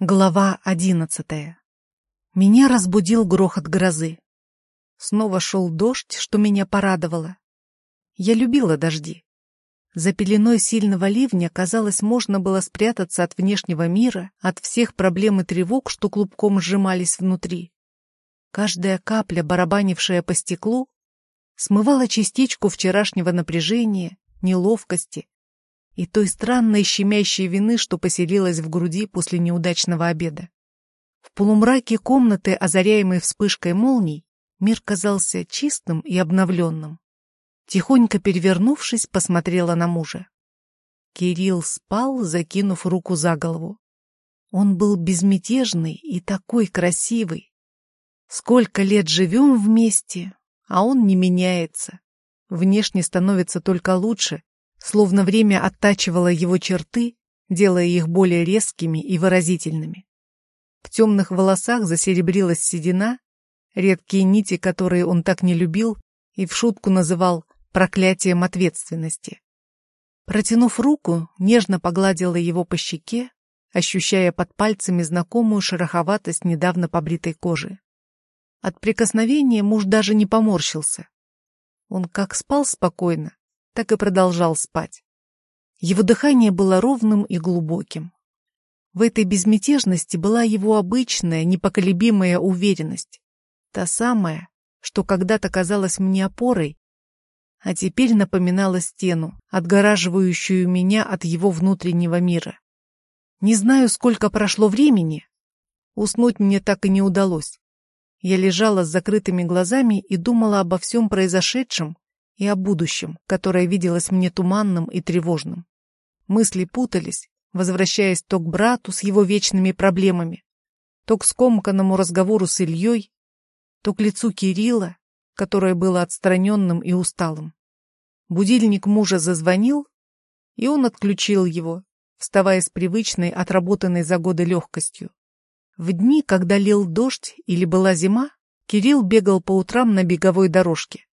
Глава одиннадцатая. Меня разбудил грохот грозы. Снова шел дождь, что меня порадовало. Я любила дожди. За пеленой сильного ливня, казалось, можно было спрятаться от внешнего мира, от всех проблем и тревог, что клубком сжимались внутри. Каждая капля, барабанившая по стеклу, смывала частичку вчерашнего напряжения, неловкости, и той странной щемящей вины, что поселилась в груди после неудачного обеда. В полумраке комнаты, озаряемой вспышкой молний, мир казался чистым и обновленным. Тихонько перевернувшись, посмотрела на мужа. Кирилл спал, закинув руку за голову. Он был безмятежный и такой красивый. Сколько лет живем вместе, а он не меняется. Внешне становится только лучше, словно время оттачивало его черты, делая их более резкими и выразительными. В темных волосах засеребрилась седина, редкие нити, которые он так не любил и в шутку называл проклятием ответственности. Протянув руку, нежно погладила его по щеке, ощущая под пальцами знакомую шероховатость недавно побритой кожи. От прикосновения муж даже не поморщился. Он как спал спокойно, так и продолжал спать. Его дыхание было ровным и глубоким. В этой безмятежности была его обычная, непоколебимая уверенность. Та самая, что когда-то казалась мне опорой, а теперь напоминала стену, отгораживающую меня от его внутреннего мира. Не знаю, сколько прошло времени. Уснуть мне так и не удалось. Я лежала с закрытыми глазами и думала обо всем произошедшем, и о будущем, которое виделось мне туманным и тревожным. Мысли путались, возвращаясь то к брату с его вечными проблемами, то к скомканному разговору с Ильей, то к лицу Кирилла, которое было отстраненным и усталым. Будильник мужа зазвонил, и он отключил его, вставая с привычной, отработанной за годы легкостью. В дни, когда лил дождь или была зима, Кирилл бегал по утрам на беговой дорожке.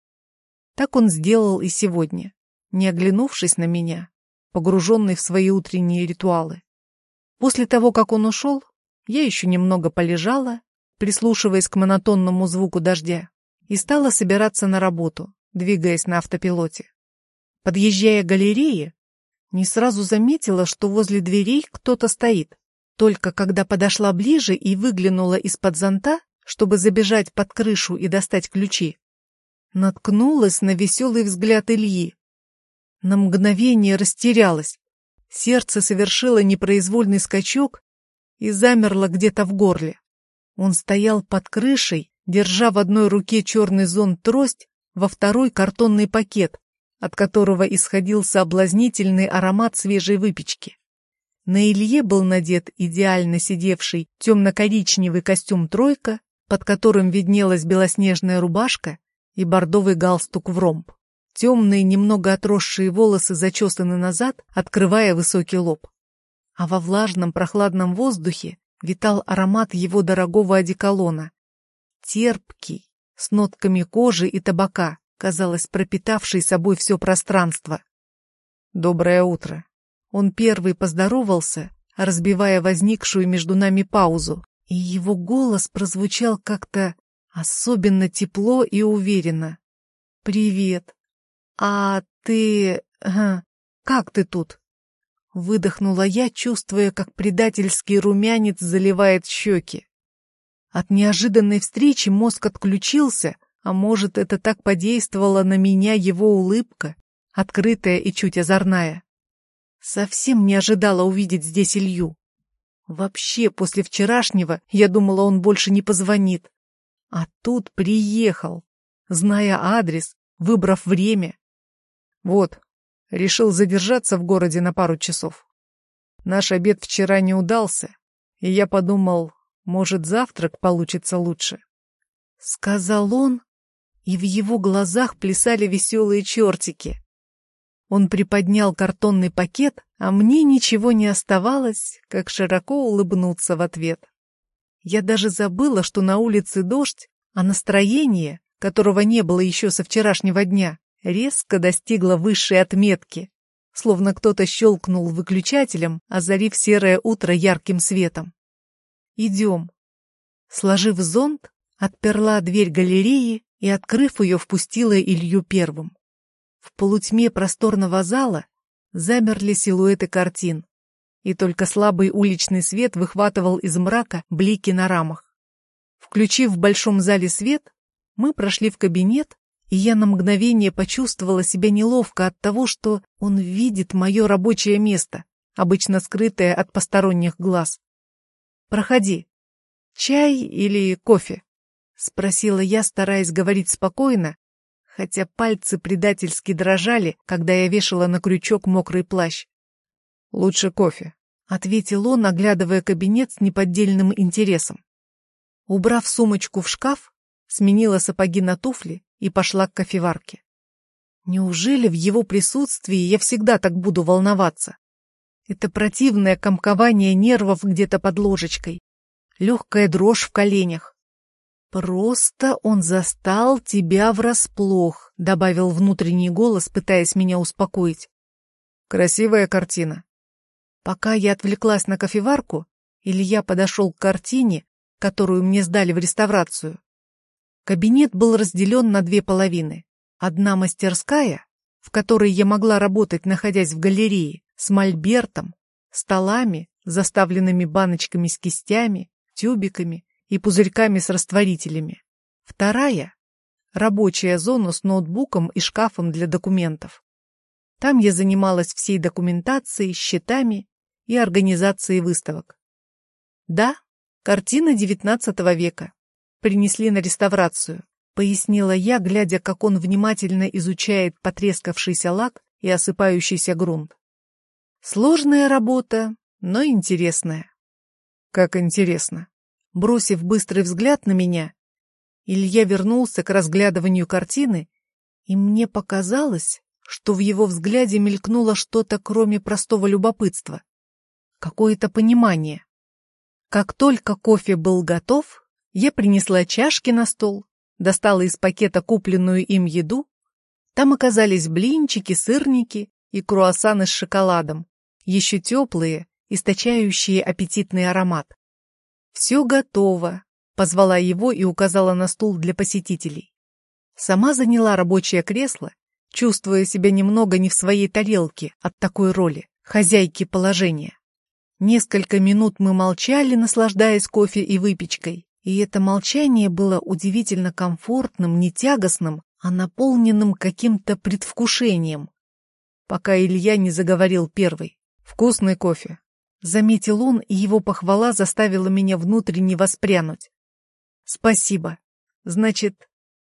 Так он сделал и сегодня, не оглянувшись на меня, погруженный в свои утренние ритуалы. После того, как он ушел, я еще немного полежала, прислушиваясь к монотонному звуку дождя, и стала собираться на работу, двигаясь на автопилоте. Подъезжая к галерее, не сразу заметила, что возле дверей кто-то стоит. Только когда подошла ближе и выглянула из-под зонта, чтобы забежать под крышу и достать ключи, Наткнулась на веселый взгляд Ильи. На мгновение растерялась. Сердце совершило непроизвольный скачок и замерло где-то в горле. Он стоял под крышей, держа в одной руке черный зонт-трость, во второй картонный пакет, от которого исходил соблазнительный аромат свежей выпечки. На Илье был надет идеально сидевший темно-коричневый костюм «тройка», под которым виднелась белоснежная рубашка и бордовый галстук в ромб. Темные, немного отросшие волосы зачесаны назад, открывая высокий лоб. А во влажном прохладном воздухе витал аромат его дорогого одеколона. Терпкий, с нотками кожи и табака, казалось, пропитавший собой все пространство. «Доброе утро!» Он первый поздоровался, разбивая возникшую между нами паузу, и его голос прозвучал как-то Особенно тепло и уверенно. «Привет. А ты... как ты тут?» Выдохнула я, чувствуя, как предательский румянец заливает щеки. От неожиданной встречи мозг отключился, а может, это так подействовала на меня его улыбка, открытая и чуть озорная. Совсем не ожидала увидеть здесь Илью. Вообще, после вчерашнего я думала, он больше не позвонит. А тут приехал, зная адрес, выбрав время. Вот, решил задержаться в городе на пару часов. Наш обед вчера не удался, и я подумал, может, завтрак получится лучше. Сказал он, и в его глазах плясали веселые чертики. Он приподнял картонный пакет, а мне ничего не оставалось, как широко улыбнуться в ответ. Я даже забыла, что на улице дождь, а настроение, которого не было еще со вчерашнего дня, резко достигло высшей отметки, словно кто-то щелкнул выключателем, озарив серое утро ярким светом. Идем. Сложив зонт, отперла дверь галереи и, открыв ее, впустила Илью первым. В полутьме просторного зала замерли силуэты картин, и только слабый уличный свет выхватывал из мрака блики на рамах. Включив в большом зале свет, мы прошли в кабинет, и я на мгновение почувствовала себя неловко от того, что он видит мое рабочее место, обычно скрытое от посторонних глаз. «Проходи. Чай или кофе?» — спросила я, стараясь говорить спокойно, хотя пальцы предательски дрожали, когда я вешала на крючок мокрый плащ. «Лучше кофе», — ответил он, оглядывая кабинет с неподдельным интересом. Убрав сумочку в шкаф, сменила сапоги на туфли и пошла к кофеварке. Неужели в его присутствии я всегда так буду волноваться? Это противное комкование нервов где-то под ложечкой, легкая дрожь в коленях. «Просто он застал тебя врасплох», — добавил внутренний голос, пытаясь меня успокоить. «Красивая картина». Пока я отвлеклась на кофеварку, Илья подошел к картине, которую мне сдали в реставрацию. Кабинет был разделен на две половины. Одна мастерская, в которой я могла работать, находясь в галерее, с мольбертом, столами, заставленными баночками с кистями, тюбиками и пузырьками с растворителями. Вторая — рабочая зона с ноутбуком и шкафом для документов. Там я занималась всей документацией, счетами и организацией выставок. Да, картина XIX века принесли на реставрацию, пояснила я, глядя, как он внимательно изучает потрескавшийся лак и осыпающийся грунт. Сложная работа, но интересная. Как интересно. Бросив быстрый взгляд на меня, Илья вернулся к разглядыванию картины, и мне показалось, что в его взгляде мелькнуло что-то, кроме простого любопытства. Какое-то понимание. Как только кофе был готов, я принесла чашки на стол, достала из пакета купленную им еду. Там оказались блинчики, сырники и круассаны с шоколадом, еще теплые, источающие аппетитный аромат. «Все готово», — позвала его и указала на стул для посетителей. Сама заняла рабочее кресло, чувствуя себя немного не в своей тарелке от такой роли, хозяйки положения. Несколько минут мы молчали, наслаждаясь кофе и выпечкой. И это молчание было удивительно комфортным, не тягостным, а наполненным каким-то предвкушением. Пока Илья не заговорил первый. «Вкусный кофе», — заметил он, и его похвала заставила меня внутренне воспрянуть. «Спасибо. Значит...»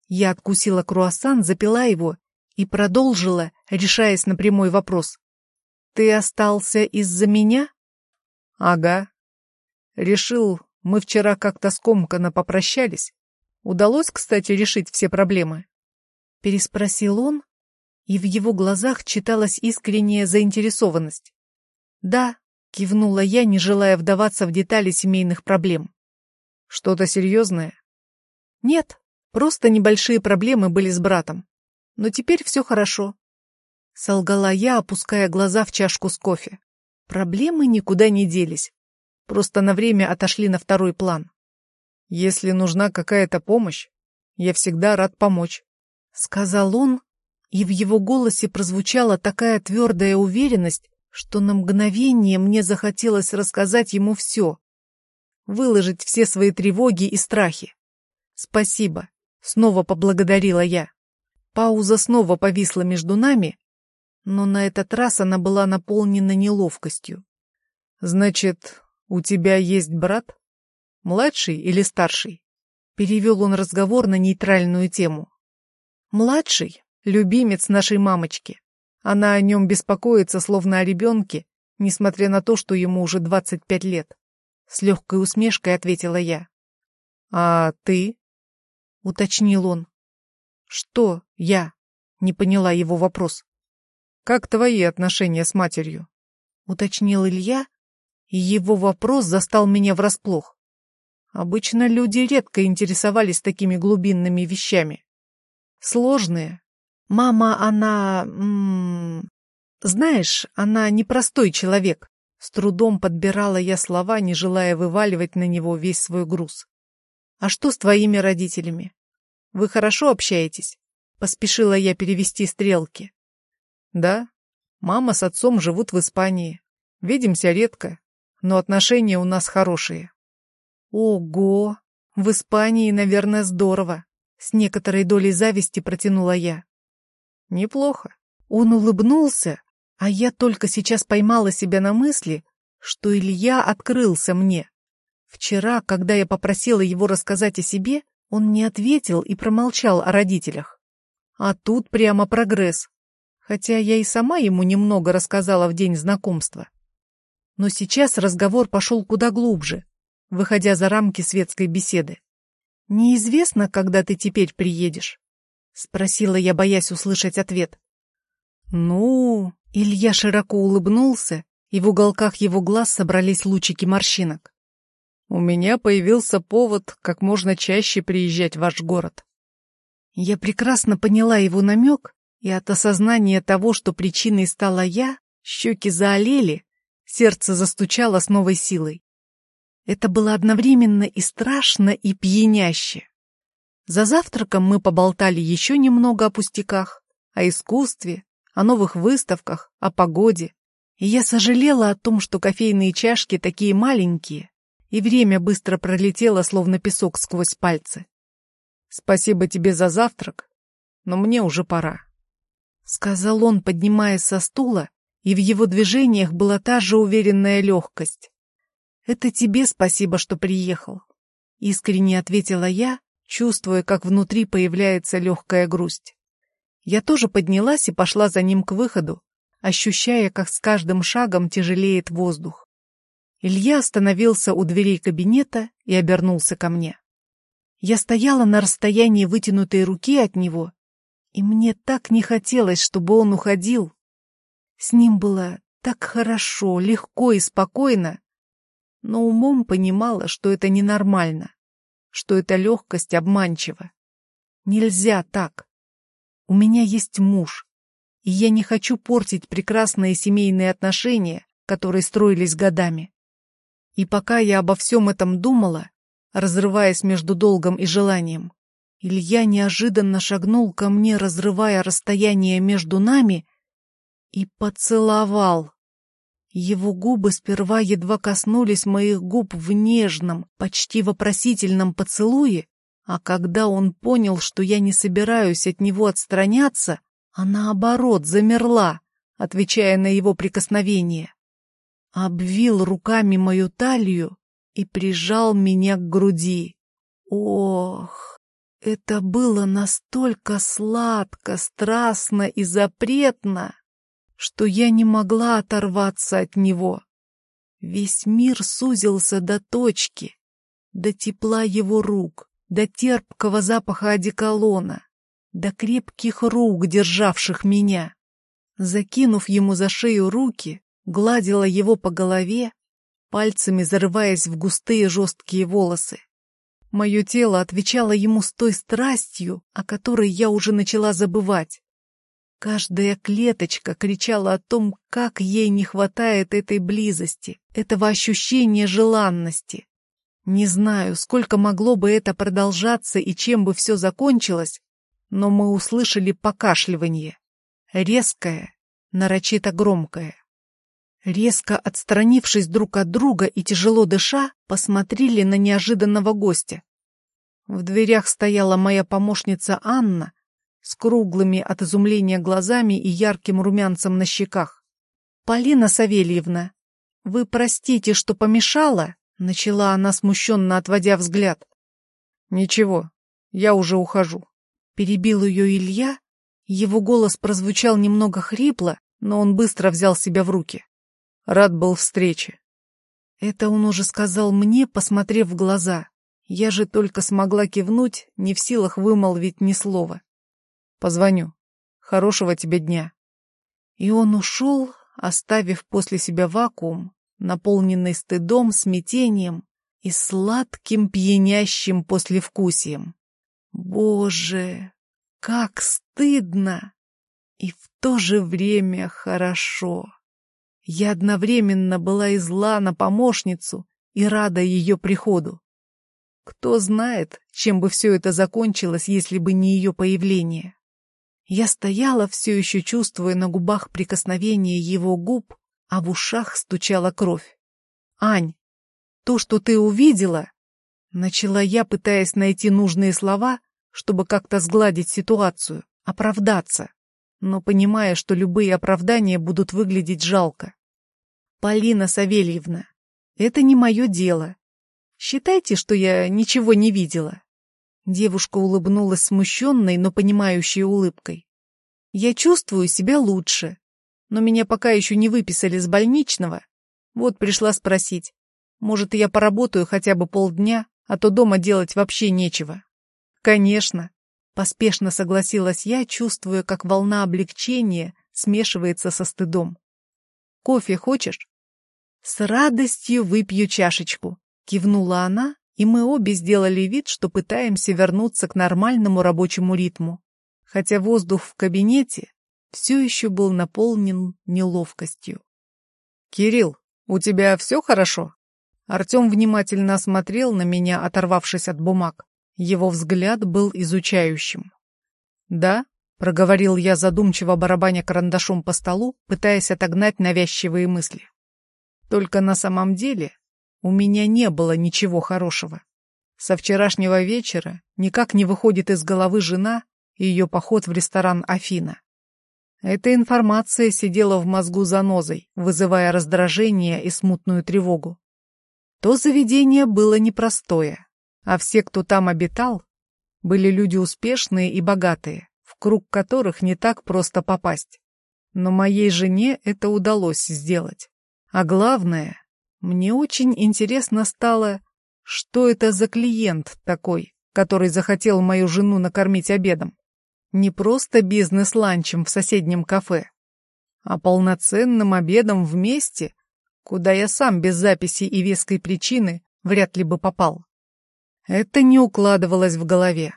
Я откусила круассан, запила его и продолжила, решаясь на прямой вопрос. «Ты остался из-за меня?» «Ага. Решил, мы вчера как-то скомканно попрощались. Удалось, кстати, решить все проблемы?» Переспросил он, и в его глазах читалась искренняя заинтересованность. «Да», — кивнула я, не желая вдаваться в детали семейных проблем. «Что-то серьезное?» «Нет, просто небольшие проблемы были с братом. Но теперь все хорошо». Солгала я, опуская глаза в чашку с кофе. Проблемы никуда не делись просто на время отошли на второй план. Если нужна какая-то помощь, я всегда рад помочь, — сказал он, и в его голосе прозвучала такая твердая уверенность, что на мгновение мне захотелось рассказать ему все, выложить все свои тревоги и страхи. «Спасибо», — снова поблагодарила я. Пауза снова повисла между нами, но на этот раз она была наполнена неловкостью. «Значит, «У тебя есть брат? Младший или старший?» Перевел он разговор на нейтральную тему. «Младший — любимец нашей мамочки. Она о нем беспокоится, словно о ребенке, несмотря на то, что ему уже двадцать пять лет». С легкой усмешкой ответила я. «А ты?» — уточнил он. «Что я?» — не поняла его вопрос. «Как твои отношения с матерью?» — уточнил Илья, и его вопрос застал меня врасплох. Обычно люди редко интересовались такими глубинными вещами. Сложные. Мама, она... М -м, знаешь, она непростой человек, С трудом подбирала я слова, не желая вываливать на него весь свой груз. «А что с твоими родителями? Вы хорошо общаетесь?» Поспешила я перевести стрелки. «Да, мама с отцом живут в Испании. Видимся редко, но отношения у нас хорошие». «Ого! В Испании, наверное, здорово!» С некоторой долей зависти протянула я. «Неплохо». Он улыбнулся, а я только сейчас поймала себя на мысли, что Илья открылся мне. Вчера, когда я попросила его рассказать о себе, он не ответил и промолчал о родителях. А тут прямо прогресс. Хотя я и сама ему немного рассказала в день знакомства. Но сейчас разговор пошел куда глубже, выходя за рамки светской беседы. «Неизвестно, когда ты теперь приедешь?» — спросила я, боясь услышать ответ. «Ну...» — Илья широко улыбнулся, и в уголках его глаз собрались лучики морщинок. «У меня появился повод как можно чаще приезжать в ваш город». Я прекрасно поняла его намек, и от осознания того, что причиной стала я, щеки заолели, сердце застучало с новой силой. Это было одновременно и страшно, и пьяняще. За завтраком мы поболтали еще немного о пустяках, о искусстве, о новых выставках, о погоде. И я сожалела о том, что кофейные чашки такие маленькие, и время быстро пролетело, словно песок сквозь пальцы. «Спасибо тебе за завтрак, но мне уже пора», — сказал он, поднимаясь со стула, и в его движениях была та же уверенная легкость. «Это тебе спасибо, что приехал», — искренне ответила я, чувствуя, как внутри появляется легкая грусть. Я тоже поднялась и пошла за ним к выходу, ощущая, как с каждым шагом тяжелеет воздух. Илья остановился у дверей кабинета и обернулся ко мне. Я стояла на расстоянии вытянутой руки от него, и мне так не хотелось, чтобы он уходил. С ним было так хорошо, легко и спокойно, но умом понимала, что это ненормально, что эта легкость обманчива. Нельзя так. У меня есть муж, и я не хочу портить прекрасные семейные отношения, которые строились годами. И пока я обо всем этом думала, разрываясь между долгом и желанием, Илья неожиданно шагнул ко мне, разрывая расстояние между нами, и поцеловал. Его губы сперва едва коснулись моих губ в нежном, почти вопросительном поцелуе, а когда он понял, что я не собираюсь от него отстраняться, а наоборот замерла, отвечая на его прикосновение. Обвил руками мою талию и прижал меня к груди. Ох, это было настолько сладко, страстно и запретно что я не могла оторваться от него. Весь мир сузился до точки, до тепла его рук, до терпкого запаха одеколона, до крепких рук, державших меня. Закинув ему за шею руки, гладила его по голове, пальцами зарываясь в густые жесткие волосы. Мое тело отвечало ему с той страстью, о которой я уже начала забывать. Каждая клеточка кричала о том, как ей не хватает этой близости, этого ощущения желанности. Не знаю, сколько могло бы это продолжаться и чем бы все закончилось, но мы услышали покашливание. Резкое, нарочито громкое. Резко отстранившись друг от друга и тяжело дыша, посмотрели на неожиданного гостя. В дверях стояла моя помощница Анна, с круглыми от изумления глазами и ярким румянцем на щеках. «Полина Савельевна, вы простите, что помешала?» — начала она, смущенно отводя взгляд. «Ничего, я уже ухожу», — перебил ее Илья. Его голос прозвучал немного хрипло, но он быстро взял себя в руки. Рад был встрече. Это он уже сказал мне, посмотрев в глаза. Я же только смогла кивнуть, не в силах вымолвить ни слова. Позвоню. Хорошего тебе дня. И он ушел, оставив после себя вакуум, наполненный стыдом, смятением и сладким пьянящим послевкусием. Боже, как стыдно! И в то же время хорошо. Я одновременно была и зла на помощницу, и рада ее приходу. Кто знает, чем бы все это закончилось, если бы не ее появление. Я стояла, все еще чувствуя на губах прикосновение его губ, а в ушах стучала кровь. «Ань, то, что ты увидела...» Начала я, пытаясь найти нужные слова, чтобы как-то сгладить ситуацию, оправдаться, но понимая, что любые оправдания будут выглядеть жалко. «Полина Савельевна, это не мое дело. Считайте, что я ничего не видела». Девушка улыбнулась смущенной, но понимающей улыбкой. «Я чувствую себя лучше, но меня пока еще не выписали с больничного. Вот пришла спросить, может, я поработаю хотя бы полдня, а то дома делать вообще нечего. Конечно, поспешно согласилась я, чувствуя, как волна облегчения смешивается со стыдом. Кофе хочешь? С радостью выпью чашечку, кивнула она, и мы обе сделали вид, что пытаемся вернуться к нормальному рабочему ритму, хотя воздух в кабинете все еще был наполнен неловкостью. «Кирилл, у тебя все хорошо?» Артем внимательно осмотрел на меня, оторвавшись от бумаг. Его взгляд был изучающим. «Да?» — проговорил я, задумчиво барабаня карандашом по столу, пытаясь отогнать навязчивые мысли. «Только на самом деле у меня не было ничего хорошего. Со вчерашнего вечера никак не выходит из головы жена и ее поход в ресторан «Афина». Эта информация сидела в мозгу занозой, вызывая раздражение и смутную тревогу то заведение было непростое, а все, кто там обитал, были люди успешные и богатые, в круг которых не так просто попасть. Но моей жене это удалось сделать. А главное, мне очень интересно стало, что это за клиент такой, который захотел мою жену накормить обедом. Не просто бизнес-ланчем в соседнем кафе, а полноценным обедом вместе куда я сам без записи и веской причины вряд ли бы попал. Это не укладывалось в голове.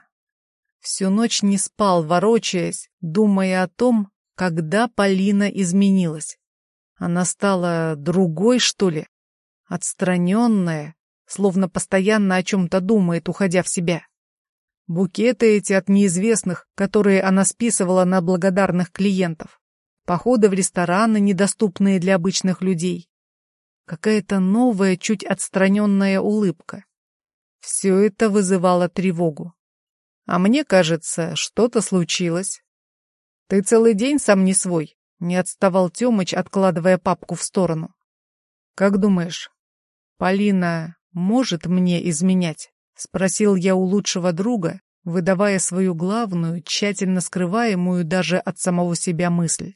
Всю ночь не спал, ворочаясь, думая о том, когда Полина изменилась. Она стала другой, что ли? Отстраненная, словно постоянно о чем-то думает, уходя в себя. Букеты эти от неизвестных, которые она списывала на благодарных клиентов. Походы в рестораны, недоступные для обычных людей. Какая-то новая, чуть отстраненная улыбка. Все это вызывало тревогу. А мне кажется, что-то случилось. Ты целый день сам не свой, не отставал Тёмыч, откладывая папку в сторону. Как думаешь, Полина может мне изменять? Спросил я у лучшего друга, выдавая свою главную, тщательно скрываемую даже от самого себя мысль.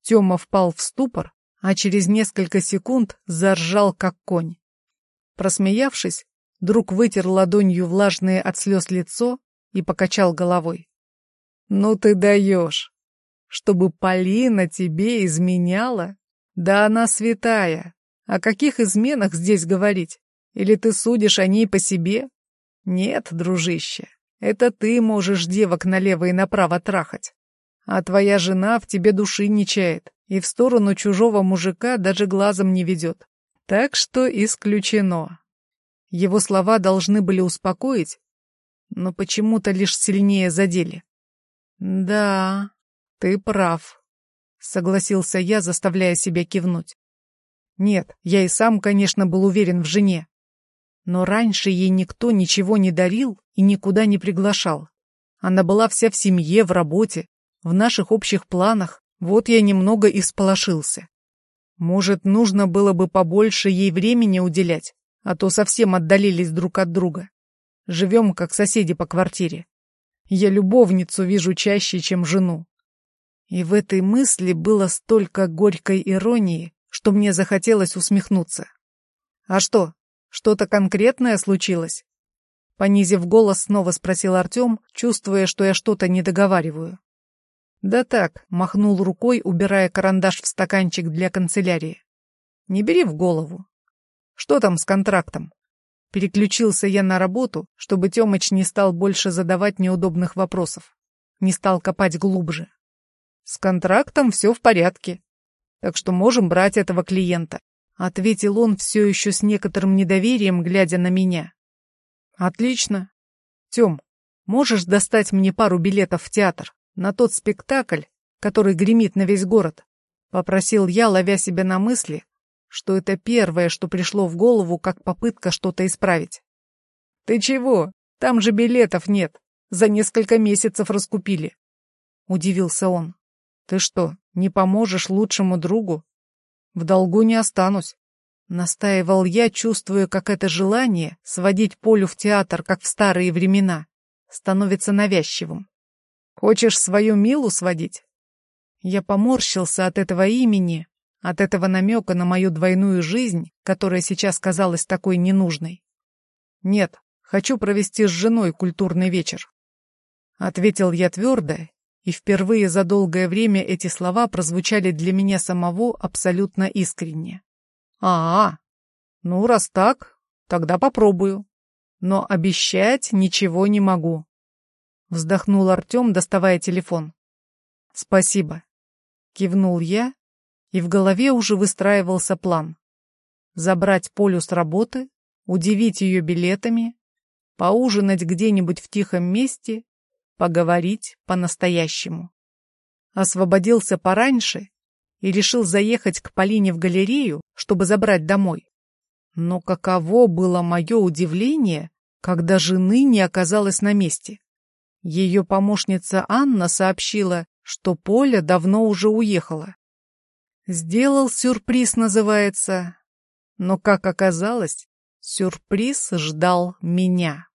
Тёма впал в ступор, а через несколько секунд заржал, как конь. Просмеявшись, друг вытер ладонью влажное от слез лицо и покачал головой. «Ну ты даешь! Чтобы Полина тебе изменяла? Да она святая! О каких изменах здесь говорить? Или ты судишь о ней по себе? Нет, дружище, это ты можешь девок налево и направо трахать. А твоя жена в тебе души не чает и в сторону чужого мужика даже глазом не ведет. Так что исключено. Его слова должны были успокоить, но почему-то лишь сильнее задели. «Да, ты прав», — согласился я, заставляя себя кивнуть. Нет, я и сам, конечно, был уверен в жене. Но раньше ей никто ничего не дарил и никуда не приглашал. Она была вся в семье, в работе, в наших общих планах. Вот я немного исполошился. Может, нужно было бы побольше ей времени уделять, а то совсем отдалились друг от друга. Живем, как соседи по квартире. Я любовницу вижу чаще, чем жену. И в этой мысли было столько горькой иронии, что мне захотелось усмехнуться. «А что, что-то конкретное случилось?» Понизив голос, снова спросил Артем, чувствуя, что я что-то не договариваю. «Да так», — махнул рукой, убирая карандаш в стаканчик для канцелярии. «Не бери в голову. Что там с контрактом?» Переключился я на работу, чтобы Тёмыч не стал больше задавать неудобных вопросов. Не стал копать глубже. «С контрактом все в порядке. так что можем брать этого клиента», — ответил он все еще с некоторым недоверием, глядя на меня. «Отлично. Тем, можешь достать мне пару билетов в театр на тот спектакль, который гремит на весь город?» — попросил я, ловя себя на мысли, что это первое, что пришло в голову, как попытка что-то исправить. «Ты чего? Там же билетов нет. За несколько месяцев раскупили». Удивился он. «Ты что, не поможешь лучшему другу? В долгу не останусь». Настаивал я, чувствуя, как это желание сводить Полю в театр, как в старые времена, становится навязчивым. «Хочешь свою Милу сводить?» Я поморщился от этого имени, от этого намека на мою двойную жизнь, которая сейчас казалась такой ненужной. «Нет, хочу провести с женой культурный вечер», — ответил я твердо, и впервые за долгое время эти слова прозвучали для меня самого абсолютно искренне. а, -а ну раз так, тогда попробую. Но обещать ничего не могу. Вздохнул Артем, доставая телефон. Спасибо. Кивнул я, и в голове уже выстраивался план. Забрать Полю с работы, удивить ее билетами, поужинать где-нибудь в тихом месте поговорить по-настоящему. Освободился пораньше и решил заехать к Полине в галерею, чтобы забрать домой. Но каково было мое удивление, когда жены не оказалось на месте. Ее помощница Анна сообщила, что Поля давно уже уехала. Сделал сюрприз, называется. Но, как оказалось, сюрприз ждал меня.